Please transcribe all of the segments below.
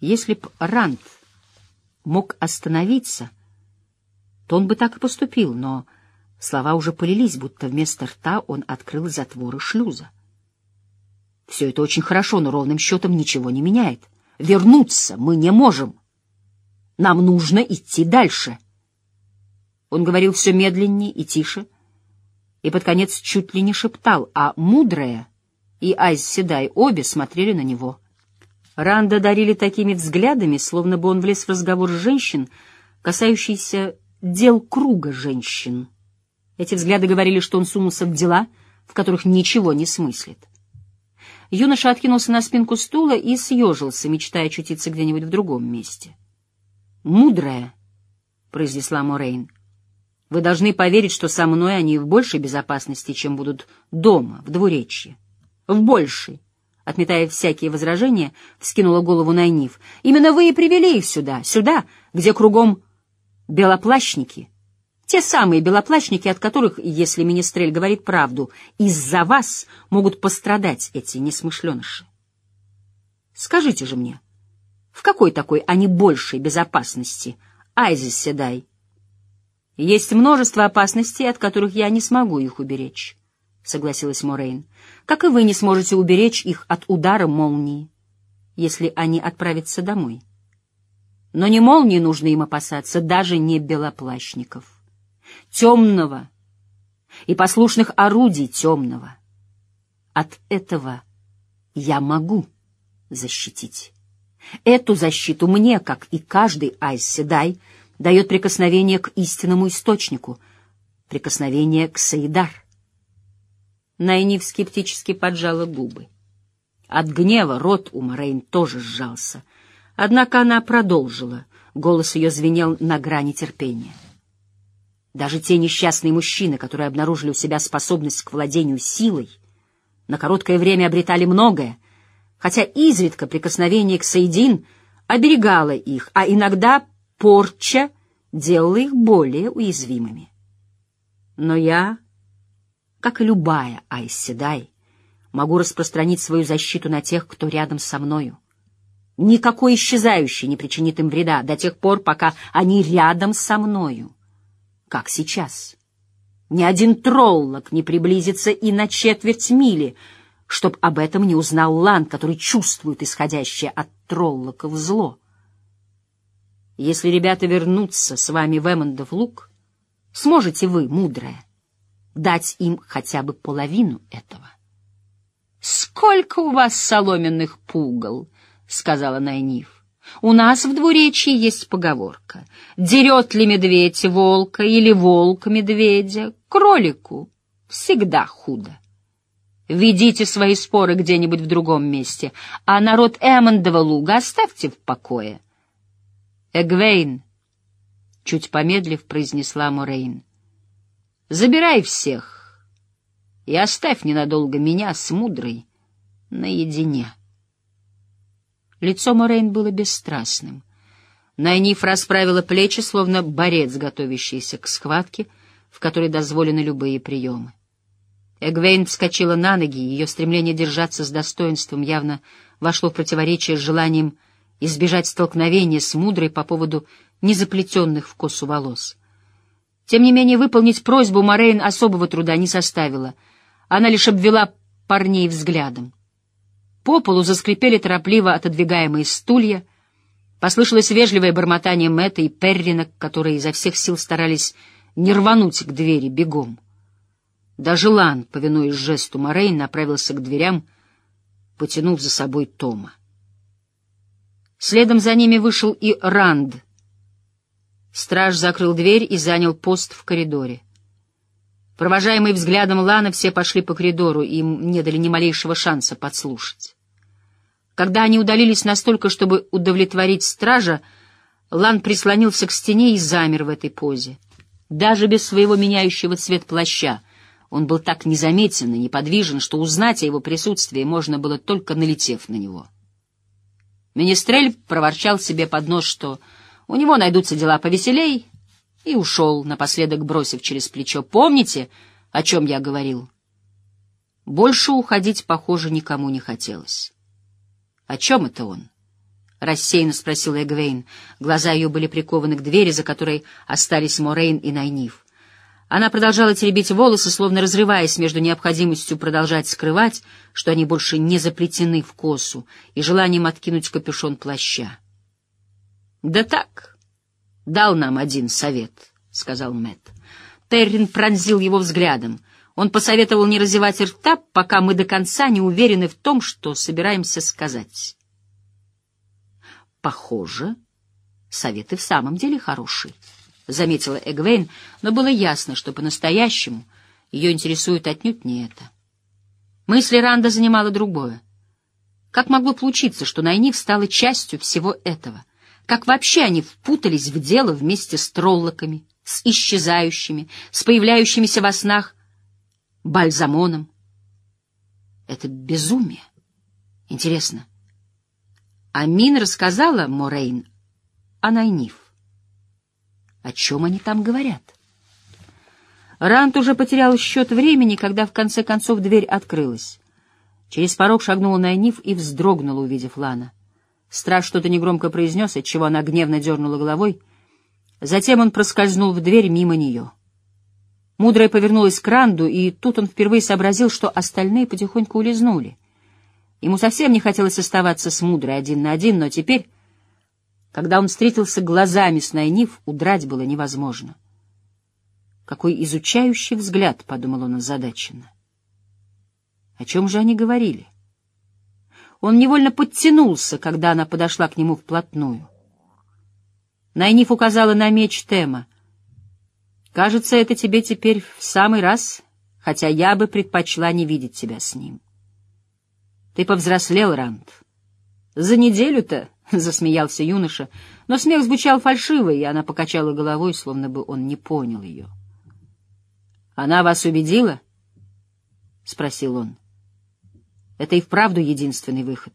Если б Ранд мог остановиться, то он бы так и поступил, но слова уже полились, будто вместо рта он открыл затворы шлюза. Все это очень хорошо, но ровным счетом ничего не меняет. Вернуться мы не можем. Нам нужно идти дальше. Он говорил все медленнее и тише, и под конец чуть ли не шептал, а мудрая и Айз Седай обе смотрели на него. Ранда дарили такими взглядами, словно бы он влез в разговор женщин, касающийся дел круга женщин. Эти взгляды говорили, что он сунулся в дела, в которых ничего не смыслит. Юноша откинулся на спинку стула и съежился, мечтая очутиться где-нибудь в другом месте. «Мудрая», — произнесла Морейн, — «вы должны поверить, что со мной они в большей безопасности, чем будут дома, в двуречье. В большей». Отметая всякие возражения, вскинула голову Найниф. «Именно вы и привели их сюда, сюда, где кругом белоплащники». Те самые белоплащники, от которых, если министрель говорит правду, из-за вас могут пострадать эти несмышленыши. Скажите же мне, в какой такой они большей безопасности, Айзис Седай? Есть множество опасностей, от которых я не смогу их уберечь, — согласилась Морейн. Как и вы не сможете уберечь их от удара молнии, если они отправятся домой. Но не молнии нужно им опасаться, даже не белоплащников темного и послушных орудий темного. От этого я могу защитить. Эту защиту мне, как и каждый Айс-Седай, дает прикосновение к истинному источнику, прикосновение к Саидар. Найниф скептически поджала губы. От гнева рот у Морейн тоже сжался. Однако она продолжила. Голос ее звенел на грани терпения. Даже те несчастные мужчины, которые обнаружили у себя способность к владению силой, на короткое время обретали многое, хотя изредка прикосновение к Саидин оберегало их, а иногда порча делала их более уязвимыми. Но я, как и любая Айседай, могу распространить свою защиту на тех, кто рядом со мною. Никакой исчезающий не причинит им вреда до тех пор, пока они рядом со мною как сейчас. Ни один троллок не приблизится и на четверть мили, чтоб об этом не узнал Лан, который чувствует исходящее от троллоков зло. Если ребята вернутся с вами в Эммондов луг, сможете вы, мудрая, дать им хотя бы половину этого. — Сколько у вас соломенных пугал? — сказала Найниф. У нас в двуречии есть поговорка. Дерет ли медведь волка или волк медведя, кролику всегда худо. Ведите свои споры где-нибудь в другом месте, а народ Эммондова луга оставьте в покое. Эгвейн, чуть помедлив, произнесла Морейн, забирай всех и оставь ненадолго меня с мудрой наедине. Лицо Морейн было бесстрастным. Найниф расправила плечи, словно борец, готовящийся к схватке, в которой дозволены любые приемы. Эгвейн вскочила на ноги, ее стремление держаться с достоинством явно вошло в противоречие с желанием избежать столкновения с мудрой по поводу незаплетенных в косу волос. Тем не менее, выполнить просьбу Морейн особого труда не составило. Она лишь обвела парней взглядом. По полу заскрипели торопливо отодвигаемые стулья. Послышалось вежливое бормотание Мэтта и Перрина, которые изо всех сил старались не рвануть к двери бегом. Даже Лан, повинуясь жесту Морей, направился к дверям, потянув за собой Тома. Следом за ними вышел и Ранд. Страж закрыл дверь и занял пост в коридоре. Провожаемые взглядом Лана, все пошли по коридору, им не дали ни малейшего шанса подслушать. Когда они удалились настолько, чтобы удовлетворить стража, Лан прислонился к стене и замер в этой позе. Даже без своего меняющего цвет плаща он был так незаметен и неподвижен, что узнать о его присутствии можно было только налетев на него. Министрель проворчал себе под нос, что у него найдутся дела повеселей, и ушел, напоследок бросив через плечо. «Помните, о чем я говорил?» Больше уходить, похоже, никому не хотелось. О чем это он? — рассеянно спросила Эгвейн. Глаза ее были прикованы к двери, за которой остались Морейн и Найниф. Она продолжала теребить волосы, словно разрываясь между необходимостью продолжать скрывать, что они больше не заплетены в косу, и желанием откинуть капюшон плаща. — Да так, дал нам один совет, — сказал Мэтт. Террин пронзил его взглядом. Он посоветовал не разевать рта, пока мы до конца не уверены в том, что собираемся сказать. Похоже, совет и в самом деле хороший. — заметила Эгвейн, но было ясно, что по-настоящему ее интересует отнюдь не это. Мысли Ранда занимало другое. Как могло получиться, что Найниф стала частью всего этого? Как вообще они впутались в дело вместе с троллоками, с исчезающими, с появляющимися во снах бальзамоном? Это безумие. Интересно. Амин рассказала Морейн о Найниф. О чем они там говорят? Рант уже потерял счет времени, когда в конце концов дверь открылась. Через порог шагнула Найниф и вздрогнула, увидев Лана. Страж что-то негромко произнес, отчего она гневно дернула головой. Затем он проскользнул в дверь мимо нее. Мудрая повернулась к Ранду, и тут он впервые сообразил, что остальные потихоньку улизнули. Ему совсем не хотелось оставаться с Мудрой один на один, но теперь когда он встретился глазами с Найниф, удрать было невозможно. Какой изучающий взгляд, — подумал он озадаченно. О чем же они говорили? Он невольно подтянулся, когда она подошла к нему вплотную. Найниф указала на меч Тема. «Кажется, это тебе теперь в самый раз, хотя я бы предпочла не видеть тебя с ним. Ты повзрослел, Ранд. За неделю-то — засмеялся юноша, но смех звучал фальшиво, и она покачала головой, словно бы он не понял ее. — Она вас убедила? — спросил он. — Это и вправду единственный выход.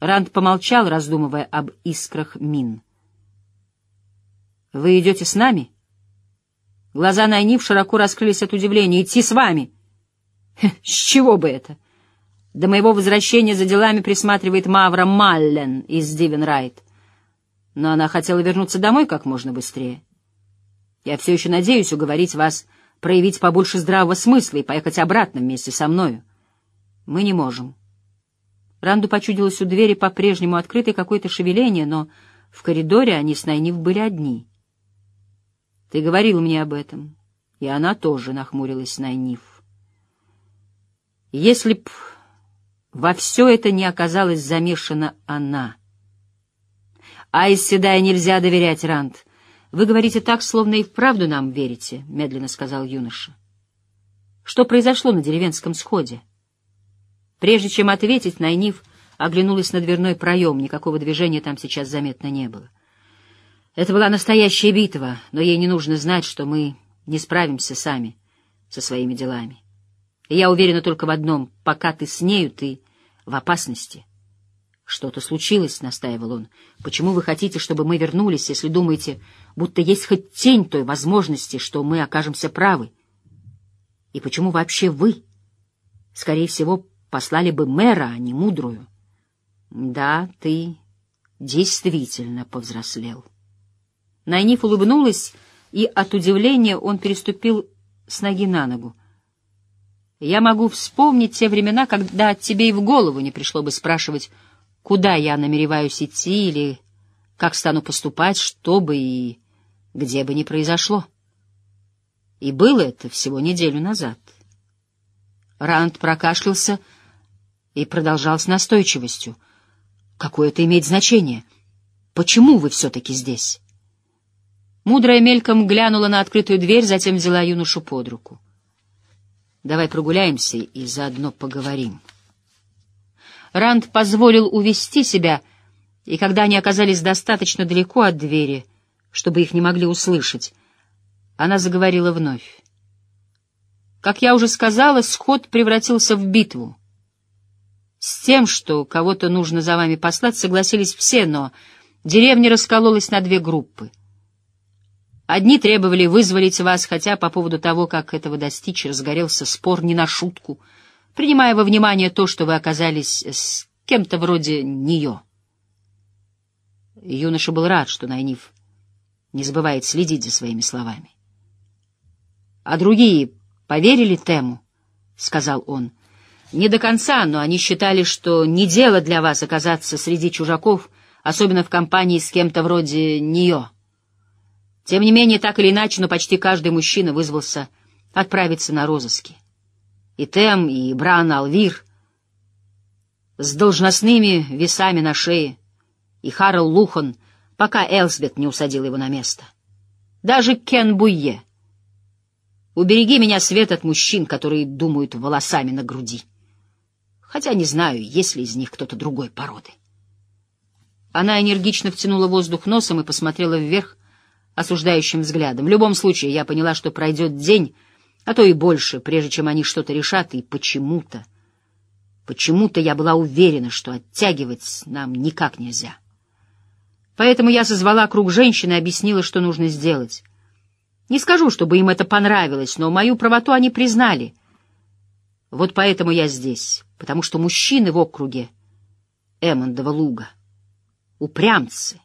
Ранд помолчал, раздумывая об искрах мин. — Вы идете с нами? Глаза Найниф широко раскрылись от удивления. — Идти с вами? — С чего бы это? — до моего возвращения за делами присматривает Мавра Маллен из Дивенрайт. Но она хотела вернуться домой как можно быстрее. Я все еще надеюсь уговорить вас проявить побольше здравого смысла и поехать обратно вместе со мною. Мы не можем. Ранду почудилось у двери по-прежнему открытой какое-то шевеление, но в коридоре они с Найнив были одни. Ты говорил мне об этом, и она тоже нахмурилась Найнив. Если б во все это не оказалась замешана она. «Айс Седая нельзя доверять, Ранд. Вы говорите так, словно и вправду нам верите», — медленно сказал юноша. «Что произошло на деревенском сходе?» Прежде чем ответить, Найниф оглянулась на дверной проем, никакого движения там сейчас заметно не было. Это была настоящая битва, но ей не нужно знать, что мы не справимся сами со своими делами. И я уверена только в одном — пока ты с нею, ты в опасности. «Что-то случилось», — настаивал он. «Почему вы хотите, чтобы мы вернулись, если думаете, будто есть хоть тень той возможности, что мы окажемся правы? И почему вообще вы? Скорее всего, послали бы мэра, а не мудрую». «Да, ты действительно повзрослел». Найниф улыбнулась, и от удивления он переступил с ноги на ногу. Я могу вспомнить те времена, когда тебе и в голову не пришло бы спрашивать, куда я намереваюсь идти или как стану поступать, что бы и где бы ни произошло. И было это всего неделю назад. Ранд прокашлялся и продолжал с настойчивостью. «Какое это имеет значение? Почему вы все-таки здесь?» Мудрая мельком глянула на открытую дверь, затем взяла юношу под руку. Давай прогуляемся и заодно поговорим. Ранд позволил увести себя, и когда они оказались достаточно далеко от двери, чтобы их не могли услышать, она заговорила вновь. Как я уже сказала, сход превратился в битву. С тем, что кого-то нужно за вами послать, согласились все, но деревня раскололась на две группы. Одни требовали вызволить вас, хотя по поводу того, как этого достичь, разгорелся спор не на шутку, принимая во внимание то, что вы оказались с кем-то вроде нее. Юноша был рад, что Найниф не забывает следить за своими словами. — А другие поверили Тему? — сказал он. — Не до конца, но они считали, что не дело для вас оказаться среди чужаков, особенно в компании с кем-то вроде нее. Тем не менее, так или иначе, но почти каждый мужчина вызвался отправиться на розыски. И Тем, и Бран Алвир с должностными весами на шее, и Харл Лухан, пока Элсбет не усадил его на место. Даже Кен Буйе. Убереги меня, Свет, от мужчин, которые думают волосами на груди. Хотя не знаю, есть ли из них кто-то другой породы. Она энергично втянула воздух носом и посмотрела вверх, осуждающим взглядом. В любом случае, я поняла, что пройдет день, а то и больше, прежде чем они что-то решат, и почему-то, почему-то я была уверена, что оттягивать нам никак нельзя. Поэтому я созвала круг женщин и объяснила, что нужно сделать. Не скажу, чтобы им это понравилось, но мою правоту они признали. Вот поэтому я здесь, потому что мужчины в округе Эммондова луга, упрямцы,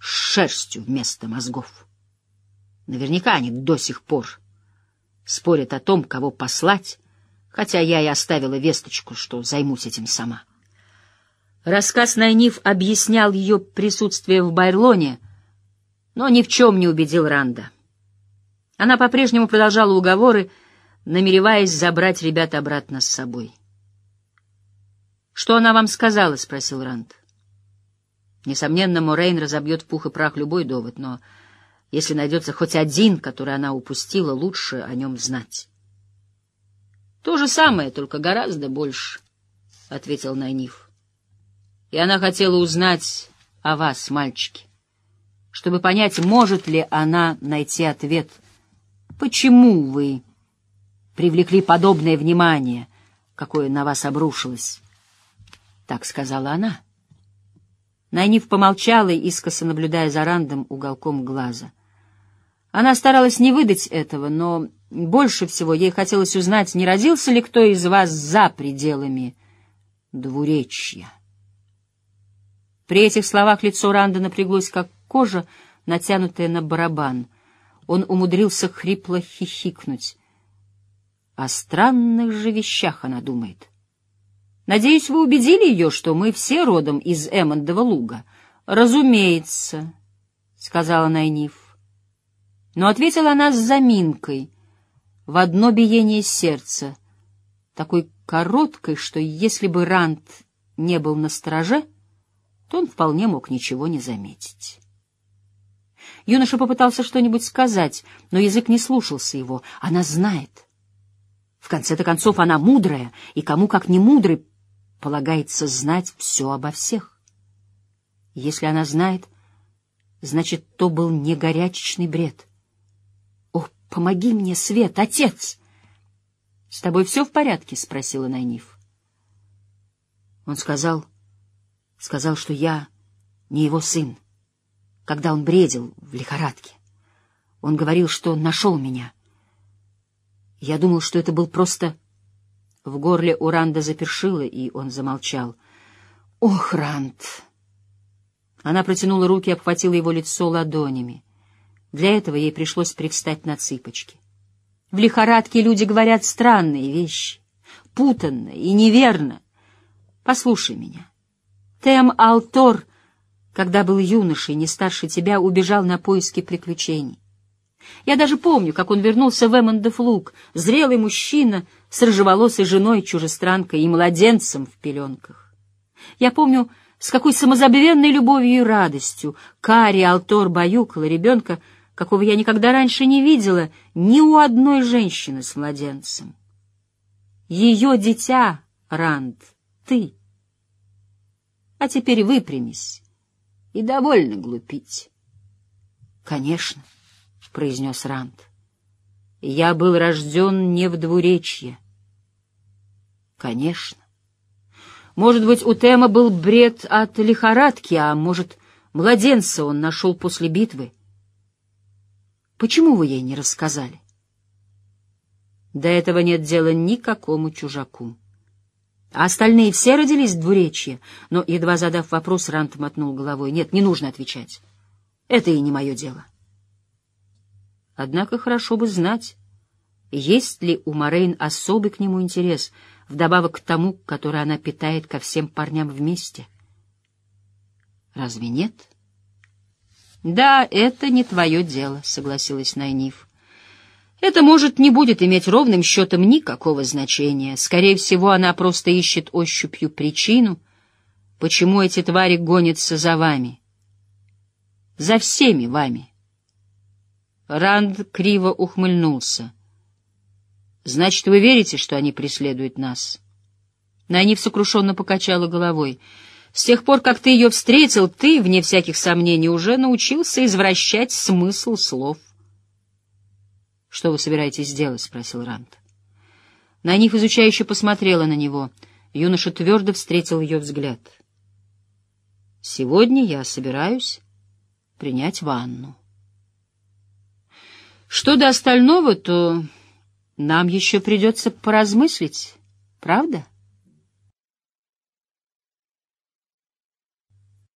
с шерстью вместо мозгов. Наверняка они до сих пор спорят о том, кого послать, хотя я и оставила весточку, что займусь этим сама. Рассказ Найниф объяснял ее присутствие в Байрлоне, но ни в чем не убедил Ранда. Она по-прежнему продолжала уговоры, намереваясь забрать ребят обратно с собой. «Что она вам сказала?» — спросил Ранд. Несомненно, Морейн разобьет пух и прах любой довод, но если найдется хоть один, который она упустила, лучше о нем знать. — То же самое, только гораздо больше, — ответил Найниф. — И она хотела узнать о вас, мальчики, чтобы понять, может ли она найти ответ, почему вы привлекли подобное внимание, какое на вас обрушилось. Так сказала она. — Найниф помолчала, искоса наблюдая за Рандом уголком глаза. Она старалась не выдать этого, но больше всего ей хотелось узнать, не родился ли кто из вас за пределами двуречья. При этих словах лицо Ранда напряглось, как кожа, натянутая на барабан. Он умудрился хрипло хихикнуть. О странных же вещах она думает. Надеюсь, вы убедили ее, что мы все родом из Эммондова луга. — Разумеется, — сказала Найниф. Но ответила она с заминкой, в одно биение сердца, такой короткой, что если бы Рант не был на страже, то он вполне мог ничего не заметить. Юноша попытался что-нибудь сказать, но язык не слушался его. Она знает. В конце-то концов, она мудрая, и кому как не мудрый полагается знать все обо всех. Если она знает, значит, то был не горячечный бред. «О, помоги мне, Свет, отец!» «С тобой все в порядке?» — спросила Найниф. Он сказал, сказал, что я не его сын, когда он бредил в лихорадке. Он говорил, что нашел меня. Я думал, что это был просто в горле у Ранда запершило, и он замолчал. «Ох, Ранд!» Она протянула руки и обхватила его лицо ладонями. Для этого ей пришлось привстать на цыпочки. В лихорадке люди говорят странные вещи, путанно и неверно. Послушай меня. Тем Алтор, когда был юношей, не старше тебя, убежал на поиски приключений. Я даже помню, как он вернулся в Эммондов луг, зрелый мужчина с рыжеволосой женой, чужестранкой и младенцем в пеленках. Я помню, с какой самозабвенной любовью и радостью Кари Алтор баюкала ребенка, какого я никогда раньше не видела ни у одной женщины с младенцем. Ее дитя, Ранд, ты. А теперь выпрямись и довольно глупить. Конечно. — произнес Ранд. «Я был рожден не в двуречье». «Конечно. Может быть, у Тема был бред от лихорадки, а может, младенца он нашел после битвы. Почему вы ей не рассказали?» «До этого нет дела никакому чужаку. А остальные все родились в двуречье? Но, едва задав вопрос, Рант мотнул головой. Нет, не нужно отвечать. Это и не мое дело. Однако хорошо бы знать, есть ли у Морейн особый к нему интерес, вдобавок к тому, который она питает ко всем парням вместе. Разве нет? Да, это не твое дело, согласилась Найниф. Это, может, не будет иметь ровным счетом никакого значения. Скорее всего, она просто ищет ощупью причину, почему эти твари гонятся за вами. За всеми вами. Ранд криво ухмыльнулся. «Значит, вы верите, что они преследуют нас?» Найниф сокрушенно покачала головой. «С тех пор, как ты ее встретил, ты, вне всяких сомнений, уже научился извращать смысл слов». «Что вы собираетесь делать?» — спросил Рант. Найниф изучающе посмотрела на него. Юноша твердо встретил ее взгляд. «Сегодня я собираюсь принять ванну». Что до остального, то нам еще придется поразмыслить, правда?